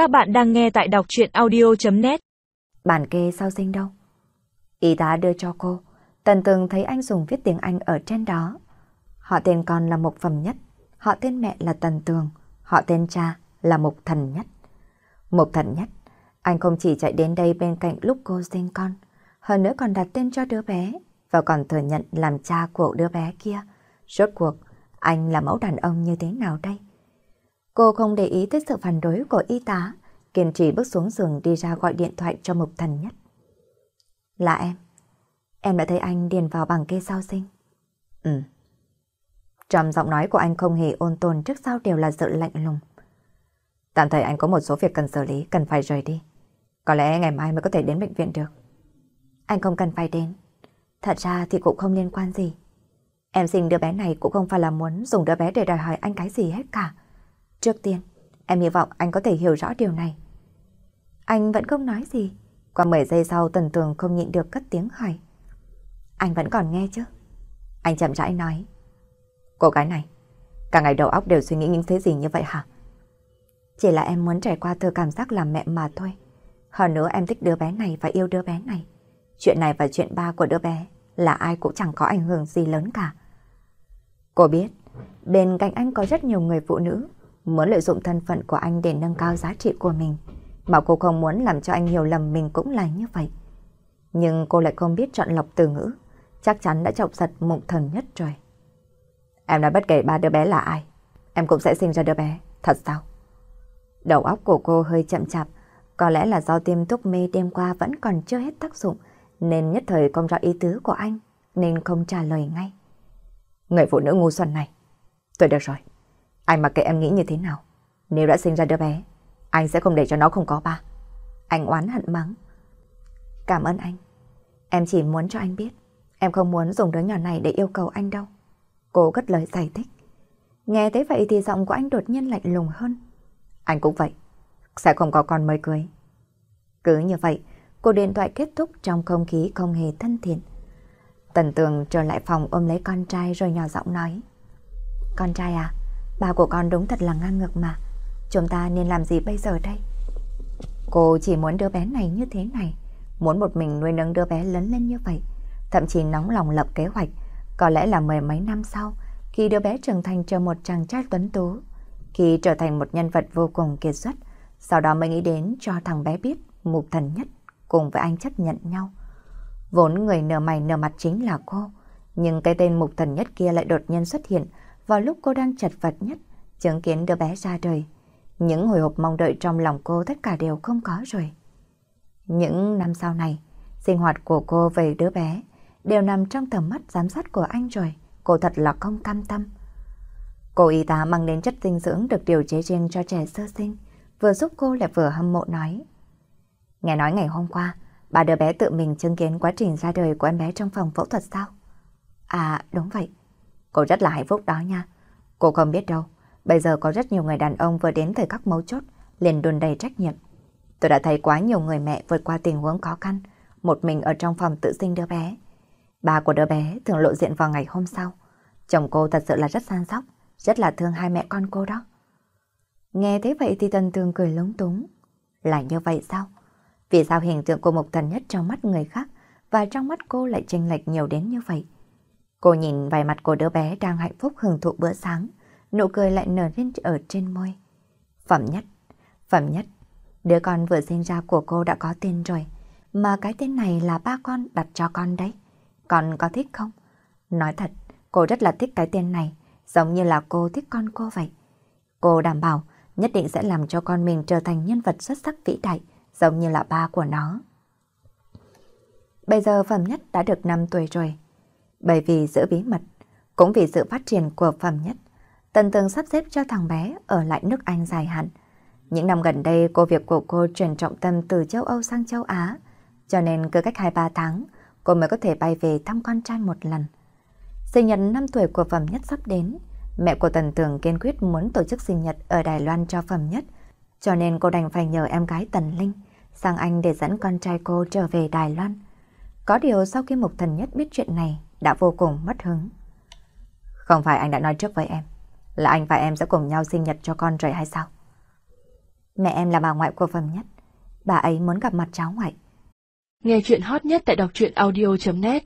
Các bạn đang nghe tại đọc chuyện audio.net Bản kê sau sinh đâu? Y tá đưa cho cô. Tần tường thấy anh dùng viết tiếng Anh ở trên đó. Họ tên con là Mục Phẩm Nhất. Họ tên mẹ là Tần Tường. Họ tên cha là Mục Thần Nhất. Mục Thần Nhất. Anh không chỉ chạy đến đây bên cạnh lúc cô sinh con. Hơn nữa còn đặt tên cho đứa bé. Và còn thừa nhận làm cha của đứa bé kia. Rốt cuộc, anh là mẫu đàn ông như thế nào đây? Cô không để ý tới sự phản đối của y tá, kiên trì bước xuống giường đi ra gọi điện thoại cho Mục Thần Nhất. Là em. Em đã thấy anh điền vào bằng kê sau sinh. Ừ. Trong giọng nói của anh không hề ôn tồn trước sau đều là sự lạnh lùng. Tạm thời anh có một số việc cần xử lý, cần phải rời đi. Có lẽ ngày mai mới có thể đến bệnh viện được. Anh không cần phải đến. Thật ra thì cũng không liên quan gì. Em sinh đứa bé này cũng không phải là muốn dùng đứa bé để đòi hỏi anh cái gì hết cả. Trước tiên, em hy vọng anh có thể hiểu rõ điều này. Anh vẫn không nói gì. Qua 10 giây sau Tần Tường không nhịn được cất tiếng hỏi. Anh vẫn còn nghe chứ? Anh chậm rãi nói. Cô gái này, cả ngày đầu óc đều suy nghĩ những thứ gì như vậy hả? Chỉ là em muốn trải qua từ cảm giác làm mẹ mà thôi. Hơn nữa em thích đứa bé này và yêu đứa bé này. Chuyện này và chuyện ba của đứa bé là ai cũng chẳng có ảnh hưởng gì lớn cả. Cô biết, bên cạnh anh có rất nhiều người phụ nữ muốn lợi dụng thân phận của anh để nâng cao giá trị của mình. Mà cô không muốn làm cho anh hiểu lầm mình cũng là như vậy. Nhưng cô lại không biết chọn lọc từ ngữ. Chắc chắn đã chọc giật mộng thần nhất rồi. Em nói bất kể ba đứa bé là ai, em cũng sẽ sinh ra đứa bé. Thật sao? Đầu óc của cô hơi chậm chạp. Có lẽ là do tiêm thuốc mê đêm qua vẫn còn chưa hết tác dụng. Nên nhất thời không rõ ý tứ của anh. Nên không trả lời ngay. Người phụ nữ ngu xuẩn này. Tôi được rồi. Anh mặc kệ em nghĩ như thế nào. Nếu đã sinh ra đứa bé, anh sẽ không để cho nó không có ba. Anh oán hận mắng. Cảm ơn anh. Em chỉ muốn cho anh biết. Em không muốn dùng đứa nhỏ này để yêu cầu anh đâu. Cô cất lời giải thích. Nghe thế vậy thì giọng của anh đột nhiên lạnh lùng hơn. Anh cũng vậy. Sẽ không có con mới cưới. Cứ như vậy, cuộc điện thoại kết thúc trong không khí không hề thân thiện. Tần tường trở lại phòng ôm lấy con trai rồi nhỏ giọng nói. Con trai à, Ba của con đúng thật là ngang ngược mà. Chúng ta nên làm gì bây giờ đây? Cô chỉ muốn đứa bé này như thế này. Muốn một mình nuôi nấng đứa bé lớn lên như vậy. Thậm chí nóng lòng lập kế hoạch. Có lẽ là mười mấy năm sau, khi đứa bé trưởng thành trở một chàng trai tuấn tú. Khi trở thành một nhân vật vô cùng kiệt xuất. Sau đó mới nghĩ đến cho thằng bé biết mục thần nhất cùng với anh chấp nhận nhau. Vốn người nở mày nở mặt chính là cô. Nhưng cái tên mục thần nhất kia lại đột nhiên xuất hiện vào lúc cô đang chật vật nhất, chứng kiến đứa bé ra đời. Những hồi hộp mong đợi trong lòng cô tất cả đều không có rồi. Những năm sau này, sinh hoạt của cô về đứa bé đều nằm trong tầm mắt giám sát của anh rồi. Cô thật là không cam tâm. Cô y tá mang đến chất dinh dưỡng được điều chế riêng cho trẻ sơ sinh, vừa giúp cô lại vừa hâm mộ nói. Nghe nói ngày hôm qua, bà đứa bé tự mình chứng kiến quá trình ra đời của em bé trong phòng phẫu thuật sao? À, đúng vậy. Cô rất là hạnh phúc đó nha. Cô không biết đâu, bây giờ có rất nhiều người đàn ông vừa đến thời khắc mấu chốt, liền đồn đầy trách nhiệm. Tôi đã thấy quá nhiều người mẹ vượt qua tình huống khó khăn, một mình ở trong phòng tự sinh đứa bé. Bà của đứa bé thường lộ diện vào ngày hôm sau. Chồng cô thật sự là rất san sóc, rất là thương hai mẹ con cô đó. Nghe thế vậy thì Tần Tường cười lúng túng. Là như vậy sao? Vì sao hình tượng của mộc thần nhất trong mắt người khác và trong mắt cô lại chênh lệch nhiều đến như vậy? Cô nhìn vài mặt của đứa bé đang hạnh phúc hưởng thụ bữa sáng, nụ cười lại nở lên ở trên môi. Phẩm nhất, phẩm nhất, đứa con vừa sinh ra của cô đã có tên rồi, mà cái tên này là ba con đặt cho con đấy. Con có thích không? Nói thật, cô rất là thích cái tên này, giống như là cô thích con cô vậy. Cô đảm bảo nhất định sẽ làm cho con mình trở thành nhân vật xuất sắc vĩ đại, giống như là ba của nó. Bây giờ Phẩm Nhất đã được 5 tuổi rồi, bởi vì giữ bí mật, cũng vì sự phát triển của phẩm nhất, Tần Tường sắp xếp cho thằng bé ở lại nước Anh dài hạn. Những năm gần đây, cô việc của cô chuyển trọng tâm từ châu Âu sang châu Á, cho nên cứ cách 2-3 tháng, cô mới có thể bay về thăm con trai một lần. Sinh nhật 5 tuổi của Phẩm Nhất sắp đến, mẹ của Tần Tường kiên quyết muốn tổ chức sinh nhật ở Đài Loan cho Phẩm Nhất, cho nên cô đành phải nhờ em gái Tần Linh sang Anh để dẫn con trai cô trở về Đài Loan. Có điều sau khi Mục Thần Nhất biết chuyện này, đã vô cùng mất hứng. Không phải anh đã nói trước với em là anh và em sẽ cùng nhau sinh nhật cho con rồi hay sao? Mẹ em là bà ngoại của Phẩm Nhất. Bà ấy muốn gặp mặt cháu ngoại. Nghe chuyện hot nhất tại đọc truyện audio.net